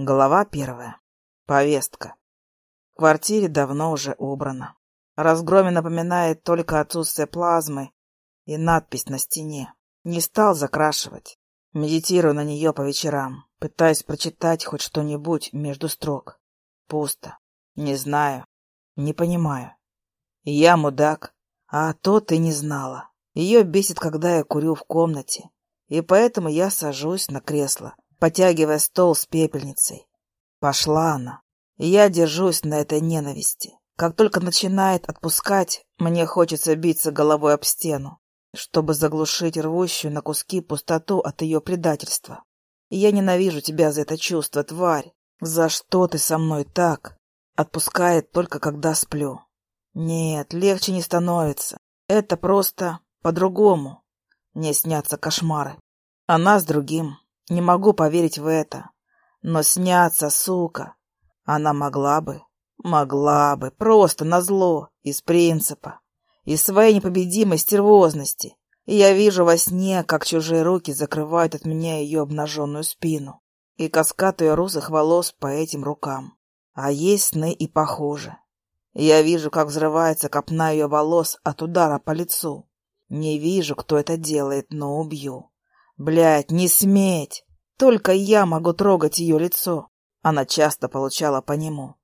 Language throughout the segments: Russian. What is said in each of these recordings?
Глава первая. Повестка. В квартире давно уже убрано. Разгроме напоминает только отсутствие плазмы и надпись на стене. Не стал закрашивать. Медитирую на нее по вечерам, пытаясь прочитать хоть что-нибудь между строк. Пусто. Не знаю. Не понимаю. Я мудак, а то ты не знала. Ее бесит, когда я курю в комнате, и поэтому я сажусь на кресло потягивая стол с пепельницей. Пошла она. Я держусь на этой ненависти. Как только начинает отпускать, мне хочется биться головой об стену, чтобы заглушить рвущую на куски пустоту от ее предательства. Я ненавижу тебя за это чувство, тварь. За что ты со мной так? Отпускает только когда сплю. Нет, легче не становится. Это просто по-другому. Мне снятся кошмары. Она с другим. Не могу поверить в это. Но снятся, сука. Она могла бы, могла бы, просто назло, из принципа, из своей непобедимой стервозности. И я вижу во сне, как чужие руки закрывают от меня ее обнаженную спину и каскад ее русых волос по этим рукам. А есть сны и похуже. Я вижу, как взрывается копна ее волос от удара по лицу. Не вижу, кто это делает, но убью. Блядь, не сметь! Только я могу трогать ее лицо. Она часто получала по нему.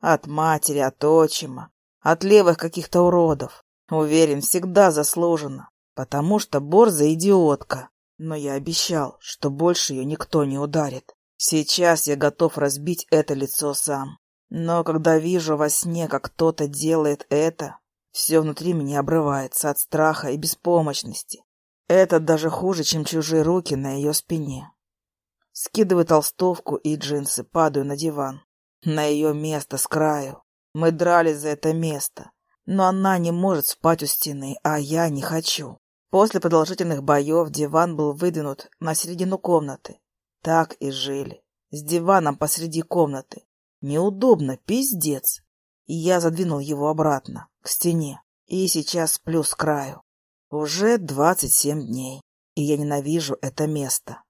От матери, от отчима, от левых каких-то уродов. Уверен, всегда заслуженно, потому что Борза идиотка. Но я обещал, что больше ее никто не ударит. Сейчас я готов разбить это лицо сам. Но когда вижу во сне, как кто-то делает это, все внутри меня обрывается от страха и беспомощности. Это даже хуже, чем чужие руки на ее спине. Скидываю толстовку и джинсы, падаю на диван. На ее место с краю. Мы дрались за это место. Но она не может спать у стены, а я не хочу. После продолжительных боев диван был выдвинут на середину комнаты. Так и жили. С диваном посреди комнаты. Неудобно, пиздец. И я задвинул его обратно, к стене. И сейчас сплю с краю. Уже двадцать семь дней, и я ненавижу это место.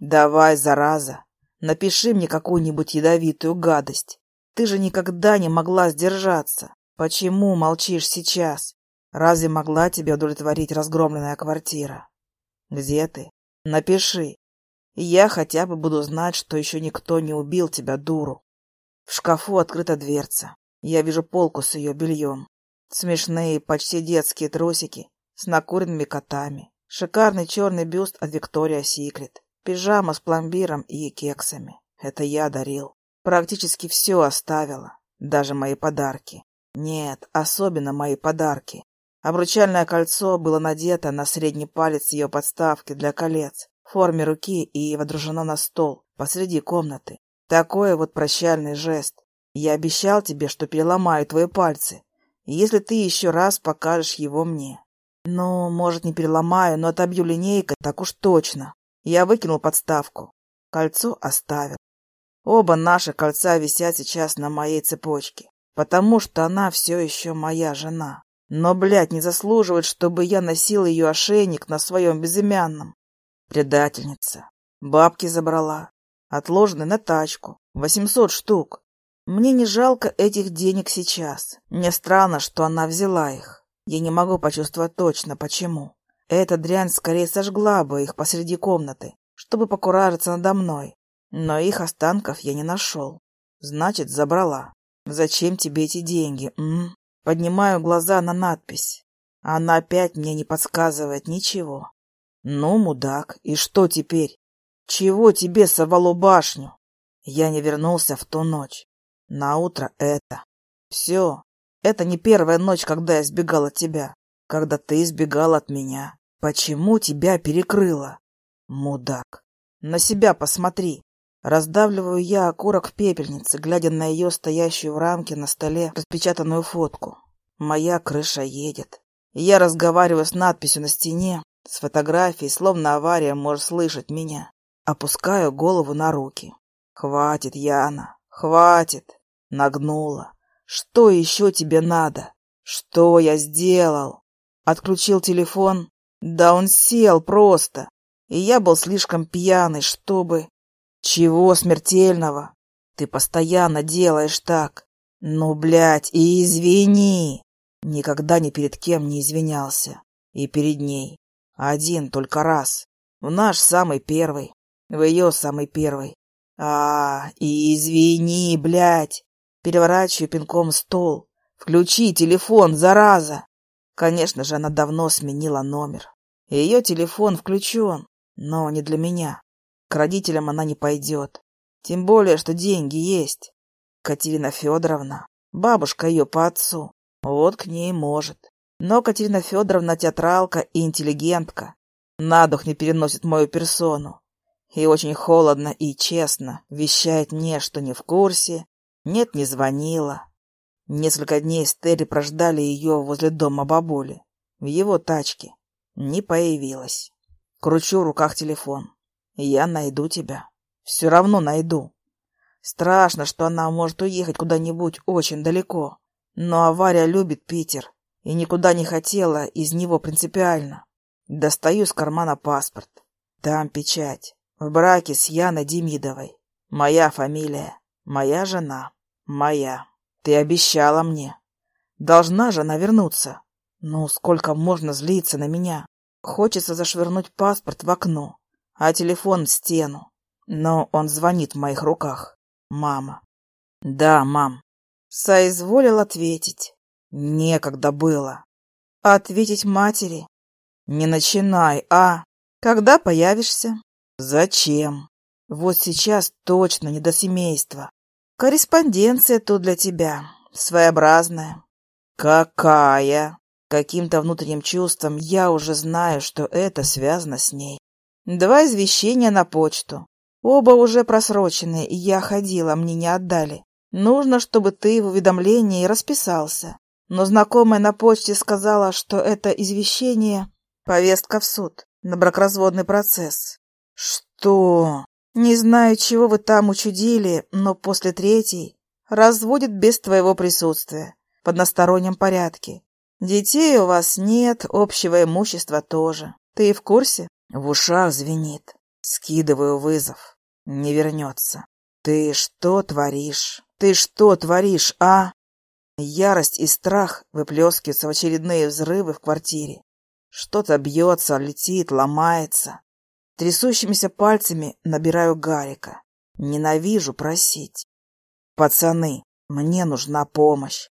Давай, зараза, напиши мне какую-нибудь ядовитую гадость. Ты же никогда не могла сдержаться. Почему молчишь сейчас? Разве могла тебя удовлетворить разгромленная квартира? Где ты? Напиши. Я хотя бы буду знать, что еще никто не убил тебя, дуру. В шкафу открыта дверца. Я вижу полку с ее бельем. Смешные, почти детские трусики с накуренными котами. Шикарный черный бюст от Виктория Секрет. Пижама с пломбиром и кексами. Это я дарил. Практически все оставила. Даже мои подарки. Нет, особенно мои подарки. Обручальное кольцо было надето на средний палец ее подставки для колец в форме руки и водружено на стол посреди комнаты. Такой вот прощальный жест. Я обещал тебе, что переломаю твои пальцы, если ты еще раз покажешь его мне. Ну, может, не переломаю, но отобью линейкой, так уж точно. Я выкинул подставку. Кольцо оставил. Оба наши кольца висят сейчас на моей цепочке, потому что она все еще моя жена. Но, блядь, не заслуживает, чтобы я носил ее ошейник на своем безымянном. Предательница. Бабки забрала. Отложены на тачку. Восемьсот штук. Мне не жалко этих денег сейчас. Мне странно, что она взяла их. Я не могу почувствовать точно, почему. Эта дрянь скорее сожгла бы их посреди комнаты, чтобы покуражиться надо мной. Но их останков я не нашел. Значит, забрала. Зачем тебе эти деньги, м? Поднимаю глаза на надпись. Она опять мне не подсказывает ничего. Ну, мудак, и что теперь? Чего тебе совало башню? Я не вернулся в ту ночь. На утро это. Все, это не первая ночь, когда я сбегал от тебя, когда ты избегал от меня. Почему тебя перекрыло? Мудак. На себя посмотри. Раздавливаю я окурок в пепельнице, глядя на ее стоящую в рамке на столе распечатанную фотку. Моя крыша едет. я разговариваю с надписью на стене, с фотографией, словно авария может слышать меня. Опускаю голову на руки. Хватит, Яна, хватит. Нагнула. Что еще тебе надо? Что я сделал? Отключил телефон? Да он сел просто. И я был слишком пьяный, чтобы... Чего смертельного? Ты постоянно делаешь так. Ну, блядь, и извини. Никогда ни перед кем не извинялся. И перед ней. Один только раз. В наш самый первый. В ее самый первый. А, и извини, блядь. Переворачиваю пинком стол. Включи телефон, зараза. Конечно же, она давно сменила номер. Ее телефон включен, но не для меня. К родителям она не пойдет. Тем более, что деньги есть. Катерина Федоровна, бабушка ее по отцу, вот к ней может. Но Катерина Федоровна театралка и интеллигентка. На дух не переносит мою персону. И очень холодно и честно вещает мне, что не в курсе, нет, не звонила. Несколько дней Стери прождали ее возле дома бабули, в его тачке. Не появилась. Кручу в руках телефон. Я найду тебя. Все равно найду. Страшно, что она может уехать куда-нибудь очень далеко. Но авария любит Питер и никуда не хотела из него принципиально. Достаю из кармана паспорт. Там печать. В браке с Яной Демидовой. Моя фамилия. Моя жена. Моя. Ты обещала мне. Должна же она вернуться. Ну, сколько можно злиться на меня? Хочется зашвырнуть паспорт в окно, а телефон в стену. Но он звонит в моих руках. Мама. Да, мам. Соизволил ответить. Некогда было. Ответить матери? Не начинай, а? Когда появишься? Зачем? Вот сейчас точно не до семейства. Корреспонденция тут для тебя. Своеобразная. Какая? Каким-то внутренним чувством я уже знаю, что это связано с ней. Два извещения на почту. Оба уже просроченные, и я ходила, мне не отдали. Нужно, чтобы ты в уведомлении расписался. Но знакомая на почте сказала, что это извещение — повестка в суд на бракоразводный процесс. Что? Не знаю, чего вы там учудили, но после третьей разводят без твоего присутствия, в одностороннем порядке. Детей у вас нет, общего имущества тоже. Ты в курсе? В ушах звенит. Скидываю вызов. Не вернется. Ты что творишь? Ты что творишь, а? Ярость и страх выплескиваются в очередные взрывы в квартире. Что-то бьется, летит, ломается. Трясущимися пальцами набираю Гарика. Ненавижу просить. Пацаны, мне нужна помощь.